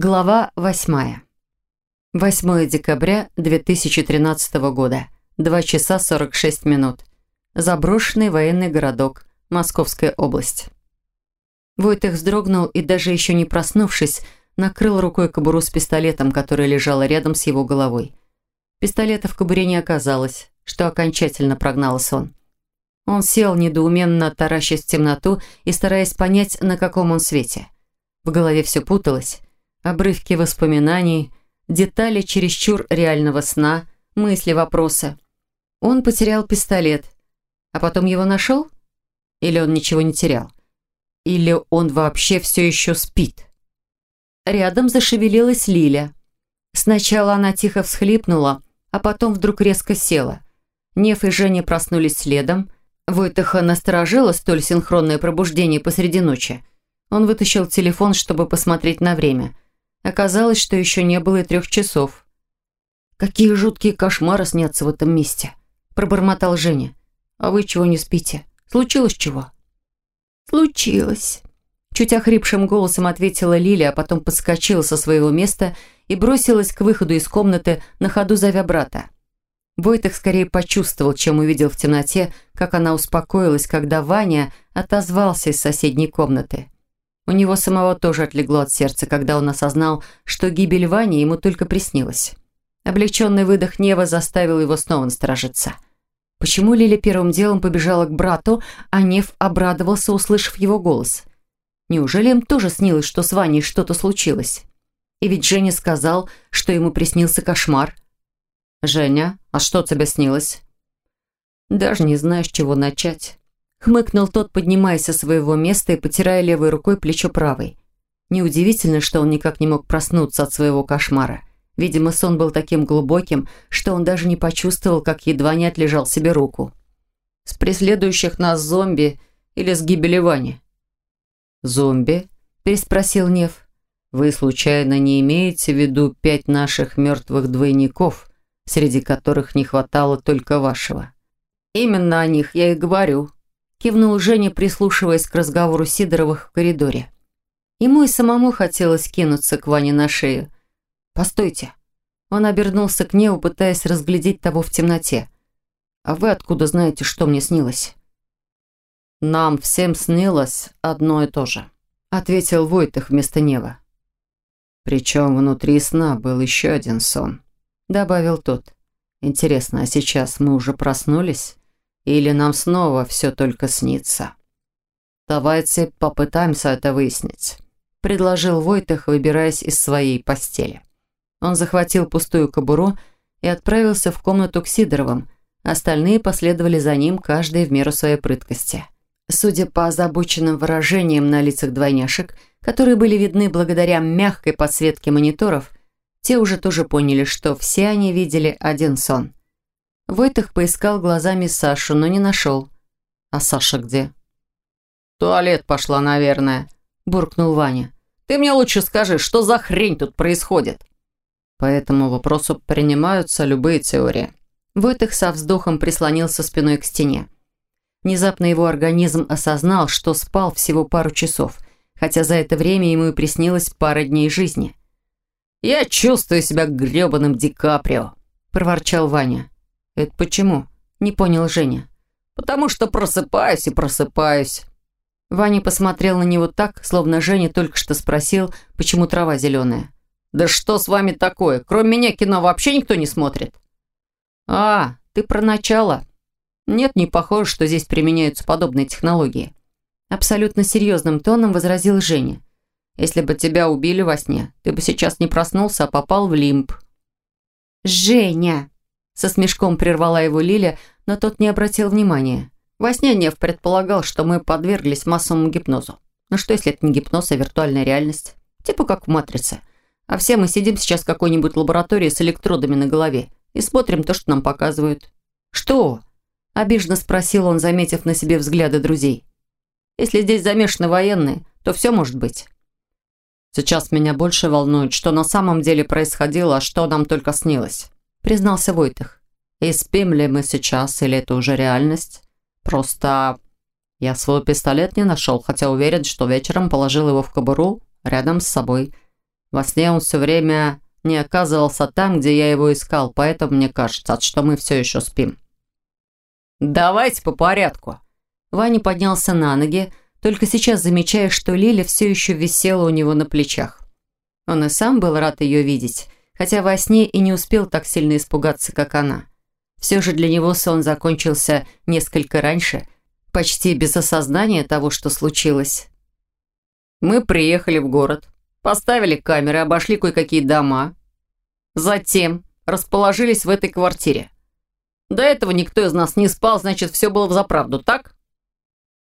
Глава 8. 8 декабря 2013 года. 2 часа 46 минут. Заброшенный военный городок. Московская область. Войтых вздрогнул и даже еще не проснувшись, накрыл рукой кобуру с пистолетом, которая лежала рядом с его головой. Пистолета в кобуре не оказалось, что окончательно прогнало сон. Он сел, недоуменно таращась в темноту и стараясь понять, на каком он свете. В голове все путалось обрывки воспоминаний, детали чересчур реального сна, мысли, вопросы. Он потерял пистолет, а потом его нашел? Или он ничего не терял? Или он вообще все еще спит? Рядом зашевелилась Лиля. Сначала она тихо всхлипнула, а потом вдруг резко села. Нев и Женя проснулись следом. Войтыха насторожило столь синхронное пробуждение посреди ночи. Он вытащил телефон, чтобы посмотреть на время – Оказалось, что еще не было и трех часов. «Какие жуткие кошмары снятся в этом месте!» – пробормотал Женя. «А вы чего не спите? Случилось чего?» «Случилось!» Чуть охрипшим голосом ответила Лиля, а потом подскочила со своего места и бросилась к выходу из комнаты, на ходу зовя брата. Войтых скорее почувствовал, чем увидел в темноте, как она успокоилась, когда Ваня отозвался из соседней комнаты. У него самого тоже отлегло от сердца, когда он осознал, что гибель Вани ему только приснилась. Облегченный выдох Нева заставил его снова насторожиться. Почему Лиля первым делом побежала к брату, а Нев обрадовался, услышав его голос? Неужели им тоже снилось, что с Ваней что-то случилось? И ведь Женя сказал, что ему приснился кошмар. «Женя, а что тебе снилось?» «Даже не знаю, с чего начать». Хмыкнул тот, поднимаясь со своего места и потирая левой рукой плечо правой. Неудивительно, что он никак не мог проснуться от своего кошмара. Видимо, сон был таким глубоким, что он даже не почувствовал, как едва не отлежал себе руку. «С преследующих нас зомби или с гибели Вани?» «Зомби?» – переспросил Нев. «Вы, случайно, не имеете в виду пять наших мертвых двойников, среди которых не хватало только вашего?» «Именно о них я и говорю», кивнул Женя, прислушиваясь к разговору Сидоровых в коридоре. Ему и самому хотелось кинуться к Ване на шею. «Постойте!» Он обернулся к небу, пытаясь разглядеть того в темноте. «А вы откуда знаете, что мне снилось?» «Нам всем снилось одно и то же», — ответил Войтых вместо неба. «Причем внутри сна был еще один сон», — добавил тот. «Интересно, а сейчас мы уже проснулись?» Или нам снова все только снится? Давайте попытаемся это выяснить», – предложил Войтах, выбираясь из своей постели. Он захватил пустую кобуру и отправился в комнату к Сидоровым. Остальные последовали за ним, каждый в меру своей прыткости. Судя по озабоченным выражениям на лицах двойняшек, которые были видны благодаря мягкой подсветке мониторов, те уже тоже поняли, что все они видели один сон. Войтых поискал глазами Сашу, но не нашел. «А Саша где?» туалет пошла, наверное», – буркнул Ваня. «Ты мне лучше скажи, что за хрень тут происходит?» По этому вопросу принимаются любые теории. Войтых со вздохом прислонился спиной к стене. Внезапно его организм осознал, что спал всего пару часов, хотя за это время ему и приснилось пара дней жизни. «Я чувствую себя гребаным Ди Каприо», – проворчал Ваня. «Это почему?» – не понял Женя. «Потому что просыпаюсь и просыпаюсь». Ваня посмотрел на него так, словно Женя только что спросил, почему трава зеленая. «Да что с вами такое? Кроме меня кино вообще никто не смотрит?» «А, ты про начало?» «Нет, не похоже, что здесь применяются подобные технологии». Абсолютно серьезным тоном возразил Женя. «Если бы тебя убили во сне, ты бы сейчас не проснулся, а попал в лимб». «Женя!» Со смешком прервала его Лиля, но тот не обратил внимания. Во сне Нев предполагал, что мы подверглись массовому гипнозу. Но что, если это не гипноз, а виртуальная реальность? Типа как в «Матрице». А все мы сидим сейчас в какой-нибудь лаборатории с электродами на голове и смотрим то, что нам показывают. «Что?» – обиженно спросил он, заметив на себе взгляды друзей. «Если здесь замешаны военные, то все может быть». «Сейчас меня больше волнует, что на самом деле происходило, а что нам только снилось признался Войтых. «И спим ли мы сейчас, или это уже реальность? Просто я свой пистолет не нашел, хотя уверен, что вечером положил его в кобуру рядом с собой. Во сне он все время не оказывался там, где я его искал, поэтому мне кажется, что мы все еще спим». «Давайте по порядку». Ваня поднялся на ноги, только сейчас замечая, что Лиля все еще висела у него на плечах. Он и сам был рад ее видеть, хотя во сне и не успел так сильно испугаться, как она. Все же для него сон закончился несколько раньше, почти без осознания того, что случилось. Мы приехали в город, поставили камеры, обошли кое-какие дома. Затем расположились в этой квартире. До этого никто из нас не спал, значит, все было в заправду, так?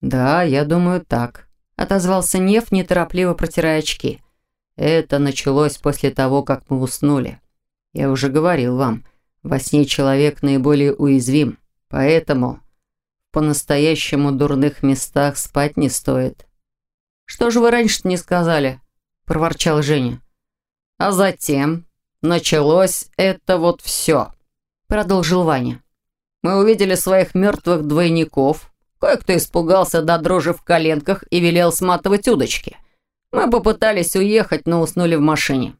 «Да, я думаю, так», – отозвался Нев, неторопливо протирая очки. «Это началось после того, как мы уснули. Я уже говорил вам, во сне человек наиболее уязвим, поэтому по-настоящему дурных местах спать не стоит». «Что же вы раньше не сказали?» – проворчал Женя. «А затем началось это вот все», – продолжил Ваня. «Мы увидели своих мертвых двойников» Кое-кто испугался до дрожи в коленках и велел сматывать удочки. Мы попытались уехать, но уснули в машине.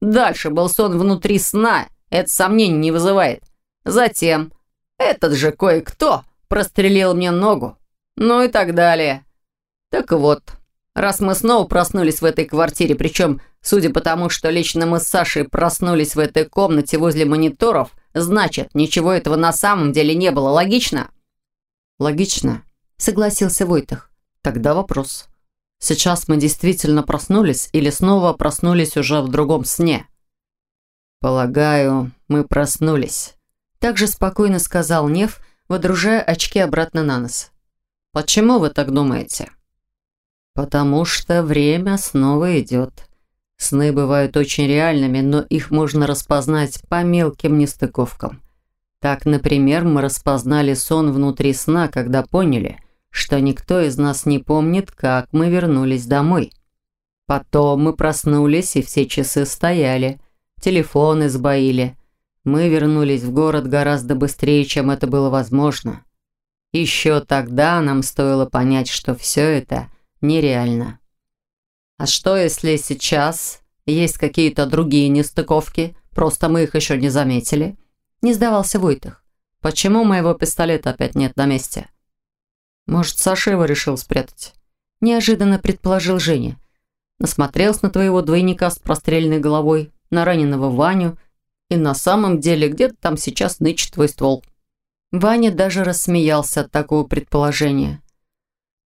Дальше был сон внутри сна, это сомнений не вызывает. Затем этот же кое-кто прострелил мне ногу. Ну и так далее. Так вот, раз мы снова проснулись в этой квартире, причем, судя по тому, что лично мы с Сашей проснулись в этой комнате возле мониторов, значит, ничего этого на самом деле не было. Логично? «Логично», — согласился Войтах. «Тогда вопрос. Сейчас мы действительно проснулись или снова проснулись уже в другом сне?» «Полагаю, мы проснулись», — также спокойно сказал Нев, водружая очки обратно на нос. «Почему вы так думаете?» «Потому что время снова идет. Сны бывают очень реальными, но их можно распознать по мелким нестыковкам. Так, например, мы распознали сон внутри сна, когда поняли, что никто из нас не помнит, как мы вернулись домой. Потом мы проснулись, и все часы стояли, телефоны сбоили. Мы вернулись в город гораздо быстрее, чем это было возможно. Еще тогда нам стоило понять, что все это нереально. А что, если сейчас есть какие-то другие нестыковки, просто мы их еще не заметили? Не сдавался Войтых. Почему моего пистолета опять нет на месте? Может, Саша его решил спрятать? Неожиданно предположил Женя. Насмотрелся на твоего двойника с простреленной головой, на раненого Ваню, и на самом деле где-то там сейчас нычет твой ствол. Ваня даже рассмеялся от такого предположения.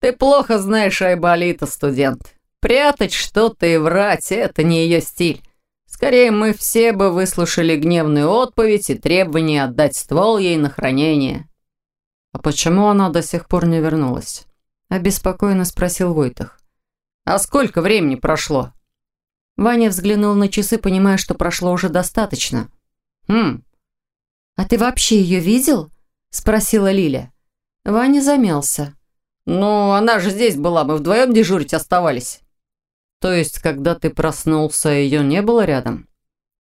«Ты плохо знаешь Айболита, студент. Прятать что-то и врать – это не ее стиль. Скорее, мы все бы выслушали гневную отповедь и требование отдать ствол ей на хранение. «А почему она до сих пор не вернулась?» – обеспокоенно спросил Войтах. «А сколько времени прошло?» Ваня взглянул на часы, понимая, что прошло уже достаточно. «Хм». «А ты вообще ее видел?» – спросила Лиля. Ваня замялся. «Ну, она же здесь была, мы вдвоем дежурить оставались». То есть, когда ты проснулся, ее не было рядом?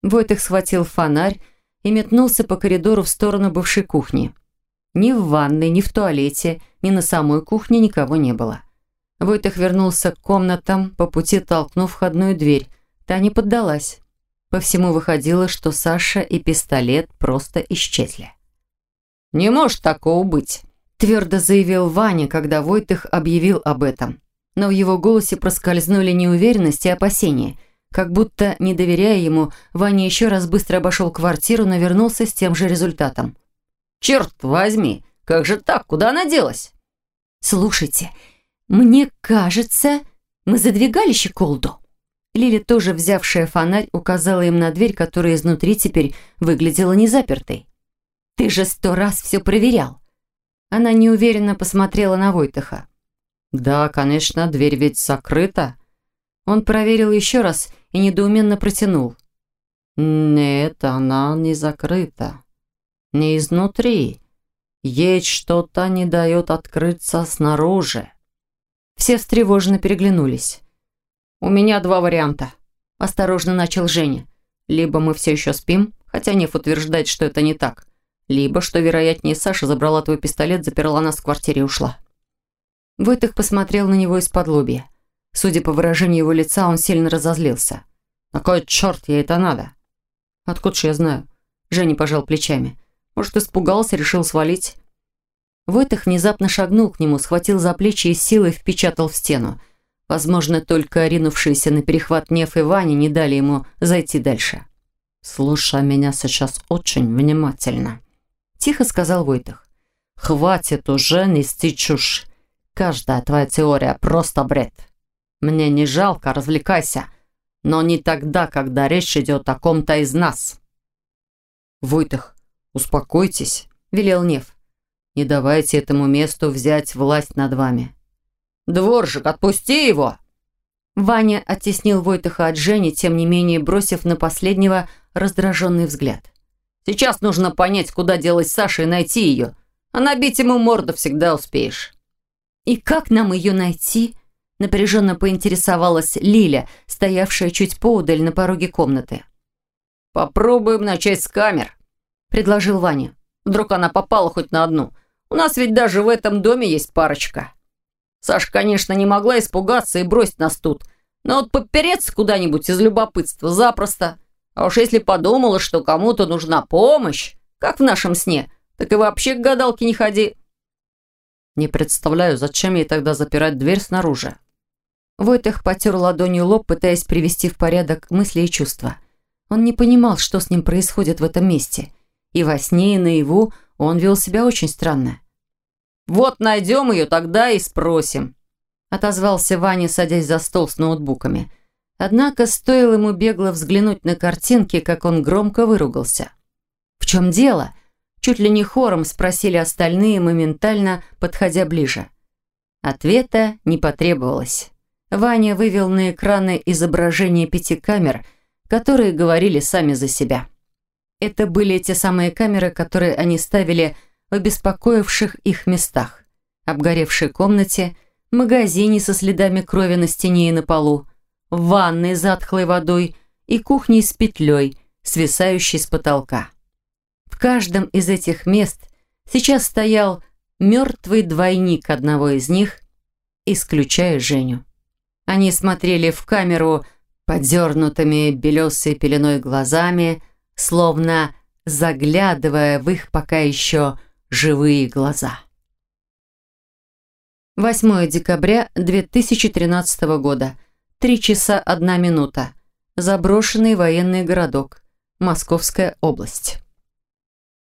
Войтых схватил фонарь и метнулся по коридору в сторону бывшей кухни. Ни в ванной, ни в туалете, ни на самой кухне никого не было. Войтых вернулся к комнатам, по пути толкнув входную дверь. Та не поддалась. По всему выходило, что Саша и пистолет просто исчезли. «Не может такого быть», – твердо заявил Ваня, когда Войтых объявил об этом но в его голосе проскользнули неуверенность и опасения. Как будто, не доверяя ему, Ваня еще раз быстро обошел квартиру, но вернулся с тем же результатом. «Черт возьми! Как же так? Куда она делась?» «Слушайте, мне кажется, мы задвигали щеколду». Лили, тоже взявшая фонарь, указала им на дверь, которая изнутри теперь выглядела незапертой. «Ты же сто раз все проверял!» Она неуверенно посмотрела на Войтаха. «Да, конечно, дверь ведь закрыта». Он проверил еще раз и недоуменно протянул. «Нет, она не закрыта. Не изнутри. Есть что-то не дает открыться снаружи». Все встревоженно переглянулись. «У меня два варианта», – осторожно начал Женя. «Либо мы все еще спим, хотя Нев утверждает, что это не так, либо, что вероятнее, Саша забрала твой пистолет, заперла нас в квартире и ушла». Войтых посмотрел на него из-под лобья. Судя по выражению его лица, он сильно разозлился. На кой черт ей это надо? Откуда ж я знаю? Женя пожал плечами. Может, испугался, решил свалить? Войтых внезапно шагнул к нему, схватил за плечи и силой впечатал в стену. Возможно, только ринувшиеся на перехват Неф и Ваня не дали ему зайти дальше. «Слушай меня сейчас очень внимательно», – тихо сказал Войтых. «Хватит уже нести чушь. Каждая твоя теория – просто бред. Мне не жалко, развлекайся, но не тогда, когда речь идет о ком-то из нас». «Войтых, успокойтесь», – велел Нев. «Не давайте этому месту взять власть над вами». «Дворжик, отпусти его!» Ваня оттеснил Войтыха от Жени, тем не менее бросив на последнего раздраженный взгляд. «Сейчас нужно понять, куда делать Саша и найти ее. А набить ему морду всегда успеешь». «И как нам ее найти?» Напряженно поинтересовалась Лиля, стоявшая чуть поудаль на пороге комнаты. «Попробуем начать с камер», — предложил Ваня. «Вдруг она попала хоть на одну. У нас ведь даже в этом доме есть парочка». Саша, конечно, не могла испугаться и бросить нас тут. Но вот попереться куда-нибудь из любопытства запросто. А уж если подумала, что кому-то нужна помощь, как в нашем сне, так и вообще к гадалке не ходи. Не представляю, зачем ей тогда запирать дверь снаружи. Войтых потер ладонью лоб, пытаясь привести в порядок мысли и чувства. Он не понимал, что с ним происходит в этом месте. И во сне, и наяву он вел себя очень странно. «Вот найдем ее, тогда и спросим», — отозвался Ваня, садясь за стол с ноутбуками. Однако стоило ему бегло взглянуть на картинки, как он громко выругался. «В чем дело?» Чуть ли не хором спросили остальные, моментально подходя ближе. Ответа не потребовалось. Ваня вывел на экраны изображения пяти камер, которые говорили сами за себя. Это были те самые камеры, которые они ставили в обеспокоивших их местах. Обгоревшей комнате, магазине со следами крови на стене и на полу, ванной с затхлой водой и кухней с петлей, свисающей с потолка. В каждом из этих мест сейчас стоял мертвый двойник одного из них, исключая Женю. Они смотрели в камеру подернутыми белесой пеленой глазами, словно заглядывая в их пока еще живые глаза. 8 декабря 2013 года. 3 часа 1 минута. Заброшенный военный городок. Московская область.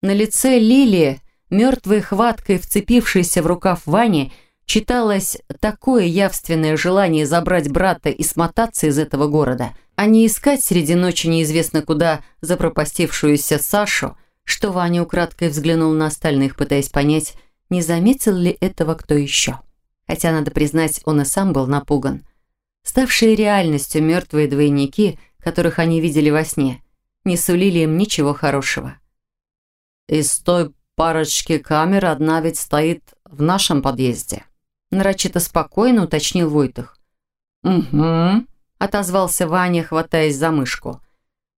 На лице Лилии, мертвой хваткой вцепившейся в рукав Вани, читалось такое явственное желание забрать брата и смотаться из этого города, а не искать среди ночи неизвестно куда запропастившуюся Сашу – что Ваня украдкой взглянул на остальных, пытаясь понять, не заметил ли этого кто еще. Хотя, надо признать, он и сам был напуган. Ставшие реальностью мертвые двойники, которых они видели во сне, не сулили им ничего хорошего. «Из той парочки камер одна ведь стоит в нашем подъезде», нарочито спокойно уточнил Войтых. «Угу», отозвался Ваня, хватаясь за мышку.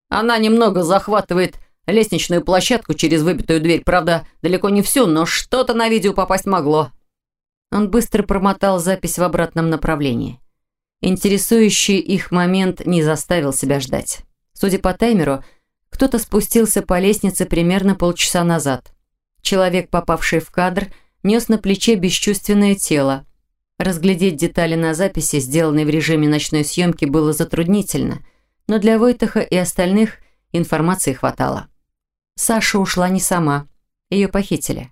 «Она немного захватывает лестничную площадку через выбитую дверь. Правда, далеко не всю, но что-то на видео попасть могло. Он быстро промотал запись в обратном направлении. Интересующий их момент не заставил себя ждать. Судя по таймеру, кто-то спустился по лестнице примерно полчаса назад. Человек, попавший в кадр, нес на плече бесчувственное тело. Разглядеть детали на записи, сделанной в режиме ночной съемки, было затруднительно, но для Войтаха и остальных информации хватало. Саша ушла не сама. Ее похитили.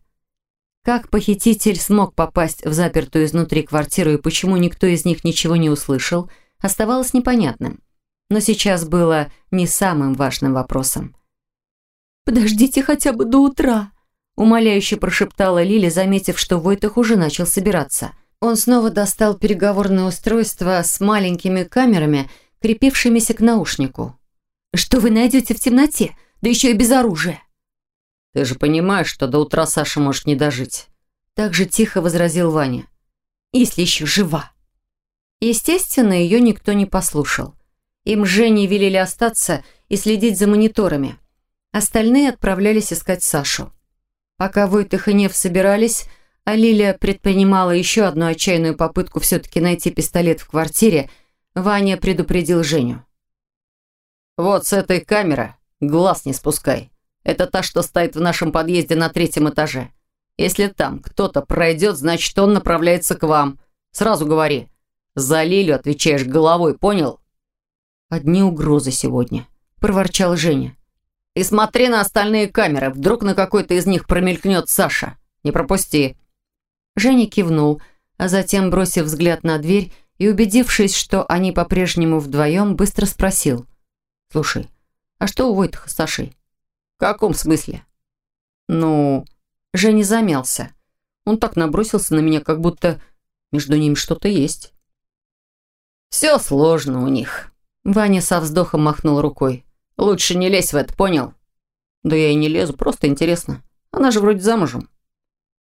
Как похититель смог попасть в запертую изнутри квартиру и почему никто из них ничего не услышал, оставалось непонятным. Но сейчас было не самым важным вопросом. «Подождите хотя бы до утра», – умоляюще прошептала Лили, заметив, что Войтах уже начал собираться. Он снова достал переговорное устройство с маленькими камерами, крепившимися к наушнику. «Что вы найдете в темноте? да еще и без оружия. Ты же понимаешь, что до утра Саша может не дожить. Так же тихо возразил Ваня. Если еще жива. Естественно, ее никто не послушал. Им с Женей велели остаться и следить за мониторами. Остальные отправлялись искать Сашу. Пока Войтых и Нев собирались, а Лилия предпринимала еще одну отчаянную попытку все-таки найти пистолет в квартире, Ваня предупредил Женю. Вот с этой камеры глаз не спускай. Это та, что стоит в нашем подъезде на третьем этаже. Если там кто-то пройдет, значит, он направляется к вам. Сразу говори. За Лилю отвечаешь головой, понял? Одни угрозы сегодня, проворчал Женя. И смотри на остальные камеры. Вдруг на какой-то из них промелькнет Саша. Не пропусти. Женя кивнул, а затем, бросив взгляд на дверь и убедившись, что они по-прежнему вдвоем, быстро спросил. «Слушай, а что у Войтаха с Сашей?» «В каком смысле?» «Ну...» Женя замялся. Он так набросился на меня, как будто между ними что-то есть. «Все сложно у них», — Ваня со вздохом махнул рукой. «Лучше не лезь в это, понял?» «Да я и не лезу, просто интересно. Она же вроде замужем».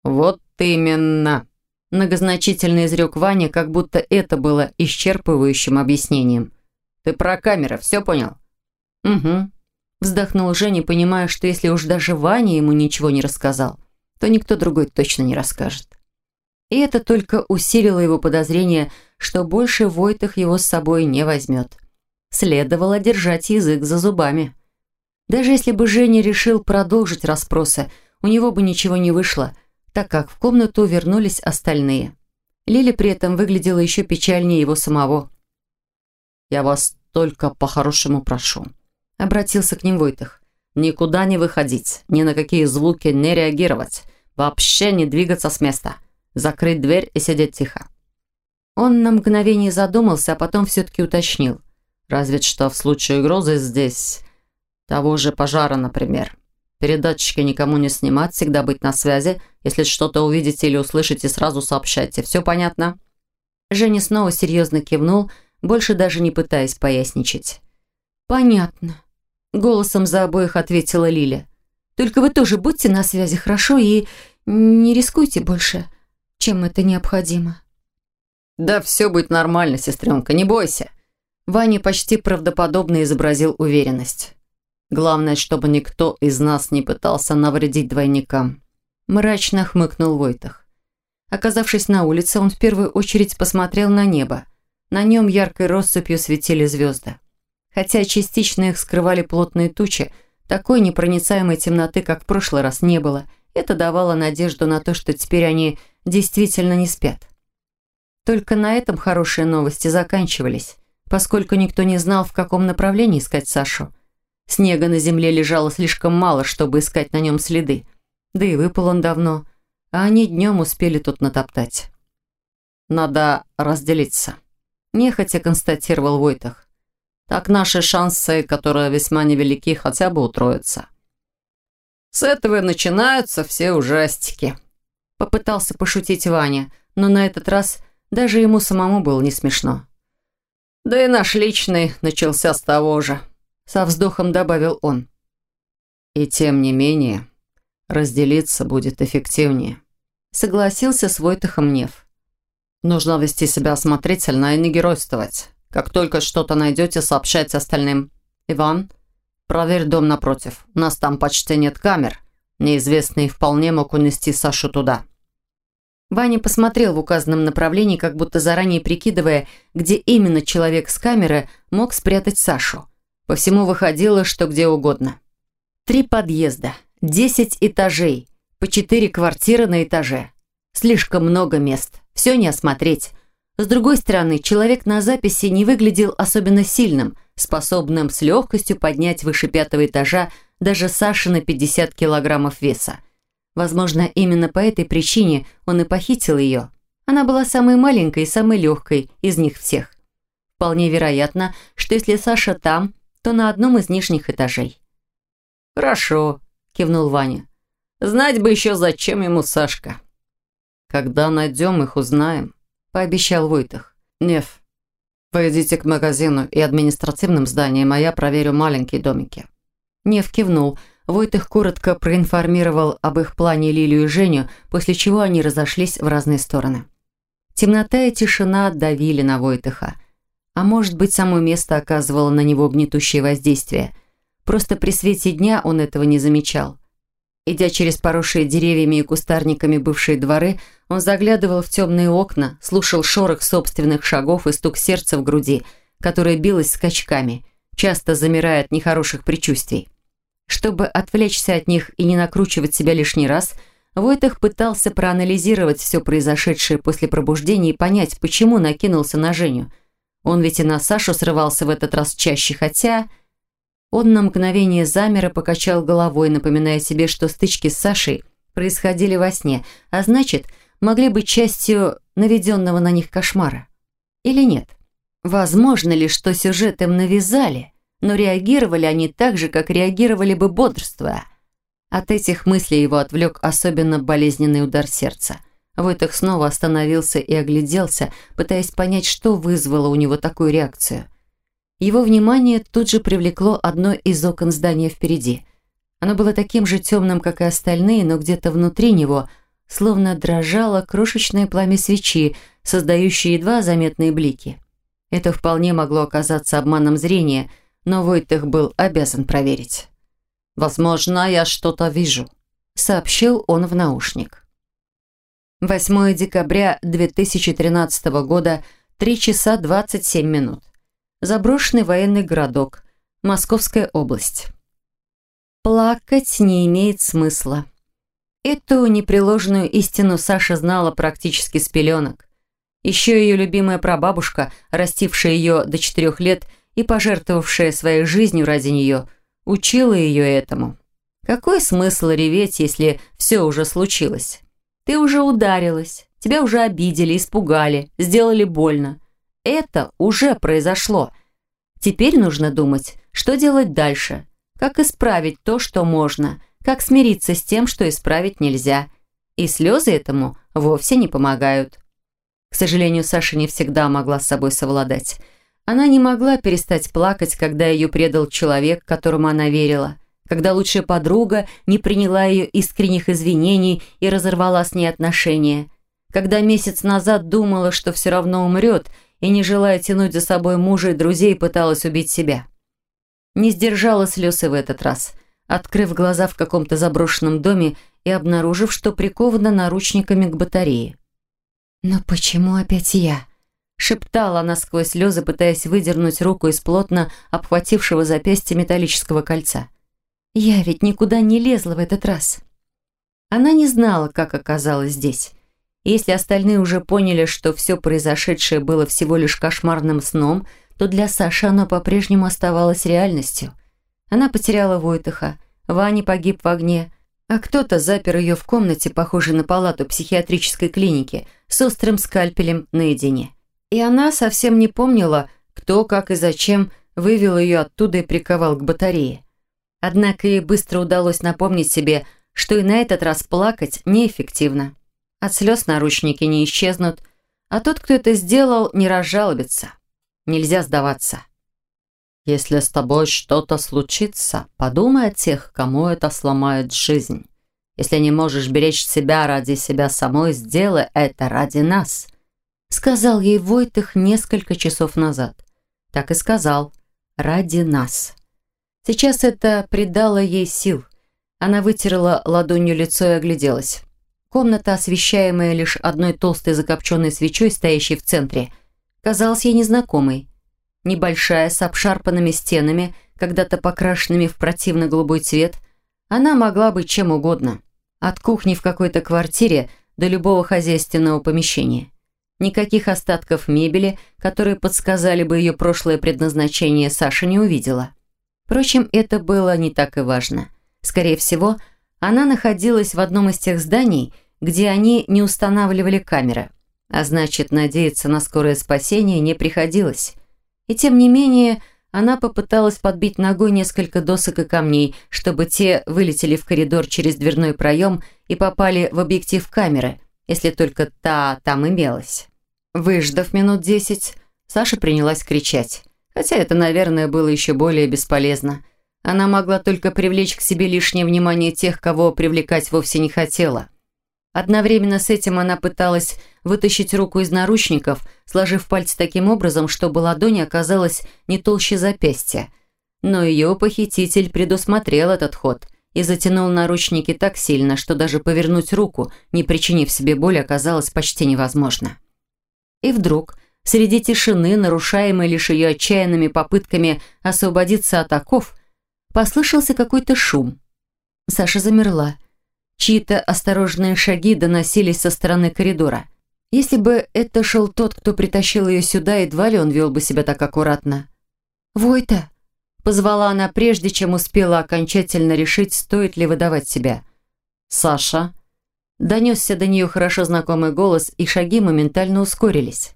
«Вот именно», — многозначительно изрек Ваня, как будто это было исчерпывающим объяснением. «Ты про камеры все понял?» «Угу», — вздохнул Женя, понимая, что если уж даже Ваня ему ничего не рассказал, то никто другой точно не расскажет. И это только усилило его подозрение, что больше Войтах его с собой не возьмет. Следовало держать язык за зубами. Даже если бы Женя решил продолжить расспросы, у него бы ничего не вышло, так как в комнату вернулись остальные. Лиля при этом выглядела еще печальнее его самого. «Я вас только по-хорошему прошу», — обратился к ним Войтах. «Никуда не выходить, ни на какие звуки не реагировать. Вообще не двигаться с места. Закрыть дверь и сидеть тихо. Он на мгновение задумался, а потом все-таки уточнил. Разве что в случае угрозы здесь... Того же пожара, например. Передатчики никому не снимать, всегда быть на связи. Если что-то увидите или услышите, сразу сообщайте. Все понятно?» Женя снова серьезно кивнул, больше даже не пытаясь поясничать. «Понятно», — голосом за обоих ответила Лиля. Только вы тоже будьте на связи, хорошо, и не рискуйте больше, чем это необходимо». «Да все будет нормально, сестренка, не бойся». Ваня почти правдоподобно изобразил уверенность. «Главное, чтобы никто из нас не пытался навредить двойникам». Мрачно хмыкнул Войтах. Оказавшись на улице, он в первую очередь посмотрел на небо. На нем яркой россыпью светили звезды. Хотя частично их скрывали плотные тучи, такой непроницаемой темноты, как в прошлый раз, не было. Это давало надежду на то, что теперь они действительно не спят. Только на этом хорошие новости заканчивались, поскольку никто не знал, в каком направлении искать Сашу. Снега на земле лежало слишком мало, чтобы искать на нем следы. Да и выпал он давно, а они днем успели тут натоптать. «Надо разделиться», – нехотя констатировал Войтах. Так наши шансы, которые весьма невелики, хотя бы утроятся. С этого и начинаются все ужастики. Попытался пошутить Ваня, но на этот раз даже ему самому было не смешно. Да и наш личный начался с того же. Со вздохом добавил он. И тем не менее, разделиться будет эффективнее. Согласился с Войтахом. Нужно вести себя осмотрительно и не геройствовать. Как только что-то найдете, сообщайте остальным. Иван, проверь дом напротив. У нас там почти нет камер. Неизвестный вполне мог унести Сашу туда». Ваня посмотрел в указанном направлении, как будто заранее прикидывая, где именно человек с камеры мог спрятать Сашу. По всему выходило, что где угодно. Три подъезда, десять этажей, по четыре квартиры на этаже. Слишком много мест, все не осмотреть. С другой стороны, человек на записи не выглядел особенно сильным, способным с легкостью поднять выше пятого этажа даже Саши на 50 килограммов веса. Возможно, именно по этой причине он и похитил ее. Она была самой маленькой и самой легкой из них всех. Вполне вероятно, что если Саша там, то на одном из нижних этажей. «Хорошо», – кивнул Ваня. «Знать бы еще, зачем ему Сашка». «Когда найдем их, узнаем», пообещал Войтах. «Нев, пойдите к магазину и административным зданиям, а я проверю маленькие домики». Нев кивнул. Войтых коротко проинформировал об их плане Лилию и Женю, после чего они разошлись в разные стороны. Темнота и тишина давили на Войтыха. А может быть, само место оказывало на него гнетущее воздействие. Просто при свете дня он этого не замечал. Идя через поросшие деревьями и кустарниками бывшие дворы, он заглядывал в темные окна, слушал шорох собственных шагов и стук сердца в груди, которое билось скачками, часто замирая от нехороших предчувствий. Чтобы отвлечься от них и не накручивать себя лишний раз, Войтах пытался проанализировать все произошедшее после пробуждения и понять, почему накинулся на Женю. Он ведь и на Сашу срывался в этот раз чаще, хотя... Он на мгновение замер и покачал головой, напоминая себе, что стычки с Сашей происходили во сне, а значит, могли быть частью наведенного на них кошмара. Или нет? Возможно ли, что сюжет им навязали, но реагировали они так же, как реагировали бы бодрствуя? От этих мыслей его отвлек особенно болезненный удар сердца. Войтах снова остановился и огляделся, пытаясь понять, что вызвало у него такую реакцию. Его внимание тут же привлекло одно из окон здания впереди. Оно было таким же темным, как и остальные, но где-то внутри него словно дрожало крошечное пламя свечи, создающее едва заметные блики. Это вполне могло оказаться обманом зрения, но Войтых был обязан проверить. «Возможно, я что-то вижу», — сообщил он в наушник. 8 декабря 2013 года, 3 часа 27 минут. Заброшенный военный городок. Московская область. Плакать не имеет смысла. Эту непреложную истину Саша знала практически с пеленок. Еще ее любимая прабабушка, растившая ее до четырех лет и пожертвовавшая своей жизнью ради нее, учила ее этому. Какой смысл реветь, если все уже случилось? Ты уже ударилась, тебя уже обидели, испугали, сделали больно. Это уже произошло. Теперь нужно думать, что делать дальше, как исправить то, что можно, как смириться с тем, что исправить нельзя. И слезы этому вовсе не помогают. К сожалению, Саша не всегда могла с собой совладать. Она не могла перестать плакать, когда ее предал человек, которому она верила, когда лучшая подруга не приняла ее искренних извинений и разорвала с ней отношения, когда месяц назад думала, что все равно умрет – и, не желая тянуть за собой мужа и друзей, пыталась убить себя. Не сдержала слез и в этот раз, открыв глаза в каком-то заброшенном доме и обнаружив, что прикована наручниками к батарее. «Но почему опять я?» Шептала она сквозь слезы, пытаясь выдернуть руку из плотно обхватившего запястье металлического кольца. «Я ведь никуда не лезла в этот раз». Она не знала, как оказалась здесь. Если остальные уже поняли, что все произошедшее было всего лишь кошмарным сном, то для Саши оно по-прежнему оставалось реальностью. Она потеряла Войтыха, Ваня погиб в огне, а кто-то запер ее в комнате, похожей на палату психиатрической клиники, с острым скальпелем наедине. И она совсем не помнила, кто, как и зачем вывел ее оттуда и приковал к батарее. Однако ей быстро удалось напомнить себе, что и на этот раз плакать неэффективно. От слез наручники не исчезнут, а тот, кто это сделал, не разжалобится. Нельзя сдаваться. Если с тобой что-то случится, подумай о тех, кому это сломает жизнь. Если не можешь беречь себя ради себя самой, сделай это ради нас», — сказал ей Войтых несколько часов назад. Так и сказал. «Ради нас». Сейчас это придало ей сил. Она вытерла ладонью лицо и огляделась. Комната, освещаемая лишь одной толстой закопченной свечой, стоящей в центре, казалась ей незнакомой. Небольшая, с обшарпанными стенами, когда-то покрашенными в противно-голубой цвет, она могла быть чем угодно. От кухни в какой-то квартире до любого хозяйственного помещения. Никаких остатков мебели, которые подсказали бы ее прошлое предназначение, Саша не увидела. Впрочем, это было не так и важно. Скорее всего, она находилась в одном из тех зданий, где они не устанавливали камеры, а значит, надеяться на скорое спасение не приходилось. И тем не менее, она попыталась подбить ногой несколько досок и камней, чтобы те вылетели в коридор через дверной проем и попали в объектив камеры, если только та там имелась. Выждав минут десять, Саша принялась кричать. Хотя это, наверное, было еще более бесполезно. Она могла только привлечь к себе лишнее внимание тех, кого привлекать вовсе не хотела. Одновременно с этим она пыталась вытащить руку из наручников, сложив пальцы таким образом, чтобы ладонь оказалась не толще запястья. Но ее похититель предусмотрел этот ход и затянул наручники так сильно, что даже повернуть руку, не причинив себе боли, оказалось почти невозможно. И вдруг среди тишины, нарушаемой лишь ее отчаянными попытками освободиться от оков, послышался какой-то шум. Саша замерла. Чьи-то осторожные шаги доносились со стороны коридора. Если бы это шел тот, кто притащил ее сюда, едва ли он вел бы себя так аккуратно. «Войта!» – позвала она прежде, чем успела окончательно решить, стоит ли выдавать себя. «Саша!» Донесся до нее хорошо знакомый голос, и шаги моментально ускорились.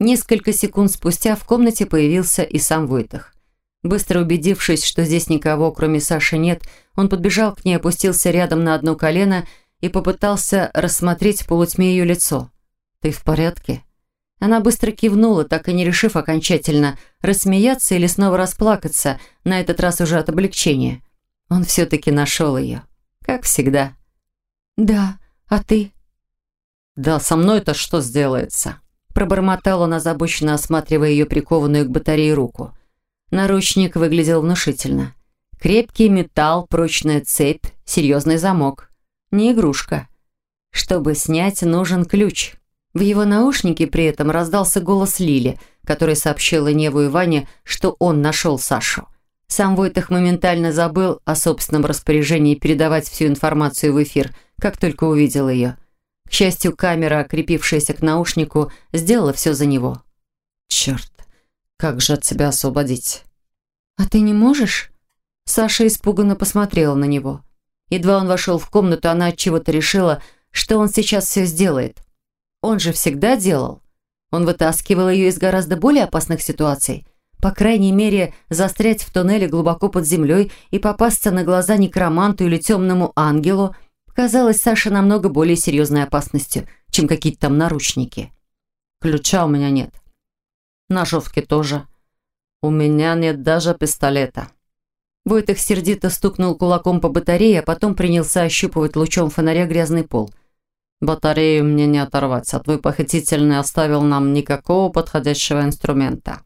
Несколько секунд спустя в комнате появился и сам Войтах. Быстро убедившись, что здесь никого, кроме Саши, нет, он подбежал к ней, опустился рядом на одно колено и попытался рассмотреть в полутьме ее лицо. «Ты в порядке?» Она быстро кивнула, так и не решив окончательно, рассмеяться или снова расплакаться, на этот раз уже от облегчения. Он все-таки нашел ее. Как всегда. «Да, а ты?» «Да, со мной-то что сделается?» Пробормотал он, озабоченно осматривая ее прикованную к батарее руку. Наручник выглядел внушительно. Крепкий металл, прочная цепь, серьезный замок. Не игрушка. Чтобы снять, нужен ключ. В его наушнике при этом раздался голос Лили, который сообщила Неву и Ване, что он нашел Сашу. Сам Войтах моментально забыл о собственном распоряжении передавать всю информацию в эфир, как только увидел ее. К счастью, камера, крепившаяся к наушнику, сделала все за него. «Черт, как же от тебя освободить?» «А ты не можешь?» Саша испуганно посмотрела на него. Едва он вошел в комнату, она от чего-то решила, что он сейчас все сделает. Он же всегда делал. Он вытаскивал ее из гораздо более опасных ситуаций. По крайней мере, застрять в туннеле глубоко под землей и попасться на глаза некроманту или темному ангелу – казалось Саше намного более серьезной опасностью, чем какие-то там наручники. Ключа у меня нет. Ножовки тоже. У меня нет даже пистолета. Войтых сердито стукнул кулаком по батарее, а потом принялся ощупывать лучом фонаря грязный пол. «Батарею мне не оторвать, а твой похититель не оставил нам никакого подходящего инструмента».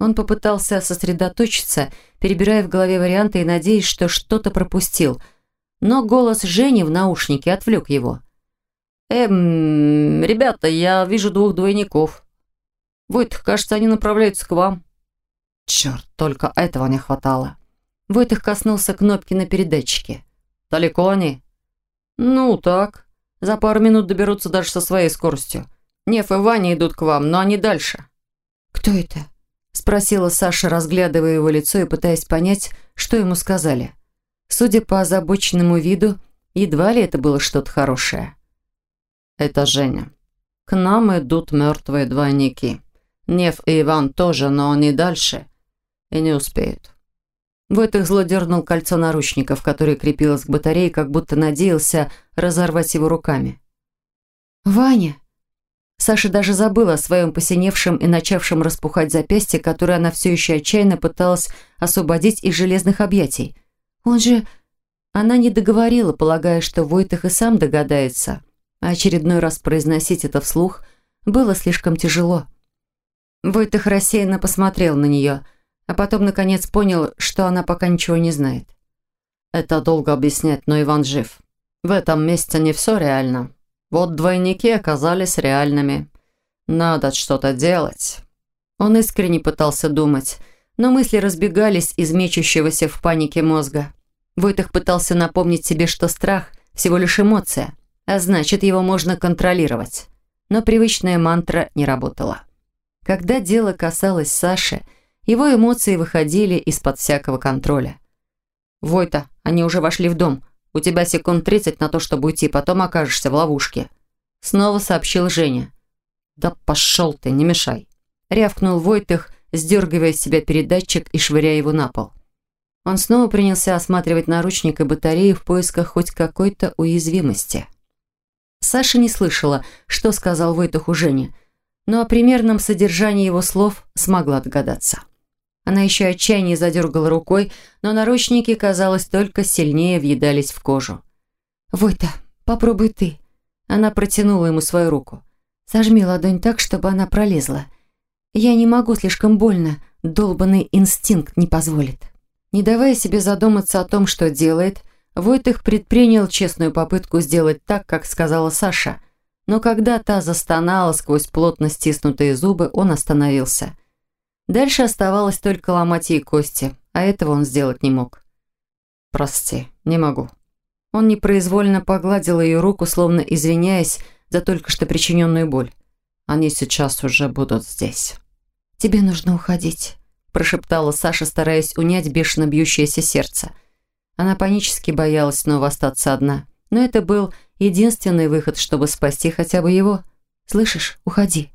Он попытался сосредоточиться, перебирая в голове варианты и надеясь, что что-то пропустил – но голос Жени в наушнике отвлек его. «Эм, ребята, я вижу двух двойников. Войтых, кажется, они направляются к вам». Черт, только этого не хватало. Войтых коснулся кнопки на передатчике. «Далеко они?» «Ну, так. За пару минут доберутся даже со своей скоростью. Неф и Ваня идут к вам, но они дальше». «Кто это?» Спросила Саша, разглядывая его лицо и пытаясь понять, что ему сказали. Судя по озабоченному виду, едва ли это было что-то хорошее. «Это Женя. К нам идут мертвые двойники. Нев и Иван тоже, но они дальше и не успеют». Войтых зло дернул кольцо наручников, которое крепилось к батарее, как будто надеялся разорвать его руками. «Ваня!» Саша даже забыла о своем посиневшем и начавшем распухать запястье, которое она все еще отчаянно пыталась освободить из железных объятий. Он же... Она не договорила, полагая, что Войтых и сам догадается. А очередной раз произносить это вслух было слишком тяжело. Войтых рассеянно посмотрел на нее, а потом, наконец, понял, что она пока ничего не знает. «Это долго объяснять, но Иван жив. В этом месте не все реально. Вот двойники оказались реальными. Надо что-то делать». Он искренне пытался думать – но мысли разбегались из мечущегося в панике мозга. Войтах пытался напомнить себе, что страх – всего лишь эмоция, а значит, его можно контролировать. Но привычная мантра не работала. Когда дело касалось Саши, его эмоции выходили из-под всякого контроля. «Войта, они уже вошли в дом. У тебя секунд 30 на то, чтобы уйти, потом окажешься в ловушке». Снова сообщил Женя. «Да пошел ты, не мешай!» Рявкнул Войтых, сдергивая с себя передатчик и швыряя его на пол. Он снова принялся осматривать наручник и батарею в поисках хоть какой-то уязвимости. Саша не слышала, что сказал Войтуху Жене, но о примерном содержании его слов смогла догадаться. Она еще отчаяние задергала рукой, но наручники, казалось, только сильнее въедались в кожу. «Войта, попробуй ты». Она протянула ему свою руку. «Сожми ладонь так, чтобы она пролезла. Я не могу, слишком больно. Долбанный инстинкт не позволит. Не давая себе задуматься о том, что делает, Войтых предпринял честную попытку сделать так, как сказала Саша. Но когда та застонала сквозь плотно стиснутые зубы, он остановился. Дальше оставалось только ломать ей кости, а этого он сделать не мог. «Прости, не могу». Он непроизвольно погладил ее руку, словно извиняясь за только что причиненную боль. «Они сейчас уже будут здесь». «Тебе нужно уходить», – прошептала Саша, стараясь унять бешено бьющееся сердце. Она панически боялась снова остаться одна. Но это был единственный выход, чтобы спасти хотя бы его. «Слышишь? Уходи».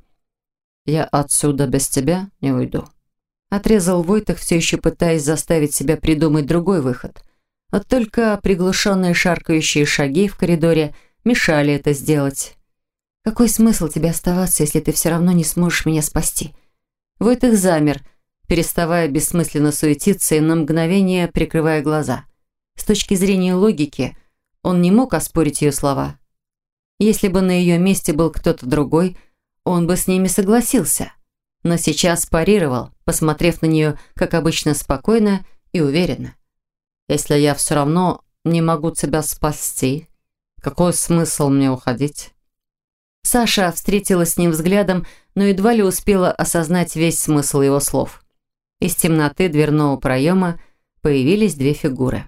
«Я отсюда без тебя не уйду». Отрезал Войтах, все еще пытаясь заставить себя придумать другой выход. Вот только приглушенные шаркающие шаги в коридоре мешали это сделать. «Какой смысл тебе оставаться, если ты все равно не сможешь меня спасти?» Войтых замер, переставая бессмысленно суетиться и на мгновение прикрывая глаза. С точки зрения логики, он не мог оспорить ее слова. Если бы на ее месте был кто-то другой – он бы с ними согласился. Но сейчас парировал, посмотрев на нее, как обычно, спокойно и уверенно. «Если я все равно не могу тебя спасти, какой смысл мне уходить?» Саша встретилась с ним взглядом, но едва ли успела осознать весь смысл его слов. Из темноты дверного проема появились две фигуры.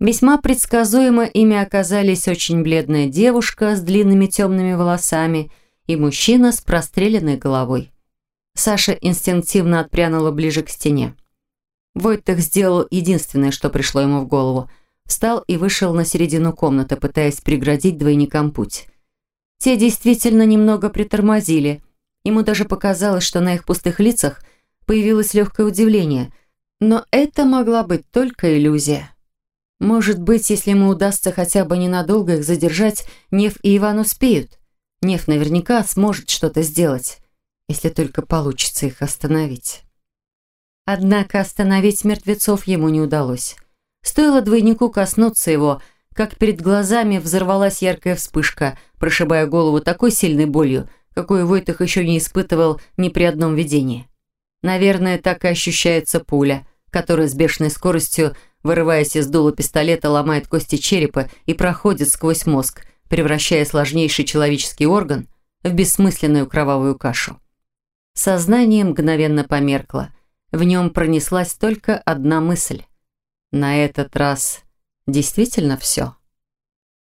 Весьма предсказуемо ими оказались очень бледная девушка с длинными темными волосами – и мужчина с простреленной головой. Саша инстинктивно отпрянула ближе к стене. Войтах сделал единственное, что пришло ему в голову. Встал и вышел на середину комнаты, пытаясь преградить двойникам путь. Те действительно немного притормозили. Ему даже показалось, что на их пустых лицах появилось легкое удивление. Но это могла быть только иллюзия. Может быть, если ему удастся хотя бы ненадолго их задержать, Нев и Иван успеют. Нев наверняка сможет что-то сделать, если только получится их остановить. Однако остановить мертвецов ему не удалось. Стоило двойнику коснуться его, как перед глазами взорвалась яркая вспышка, прошибая голову такой сильной болью, какой Войтах еще не испытывал ни при одном видении. Наверное, так и ощущается пуля, которая с бешеной скоростью, вырываясь из дула пистолета, ломает кости черепа и проходит сквозь мозг – превращая сложнейший человеческий орган в бессмысленную кровавую кашу. Сознание мгновенно померкло. В нем пронеслась только одна мысль. На этот раз действительно все.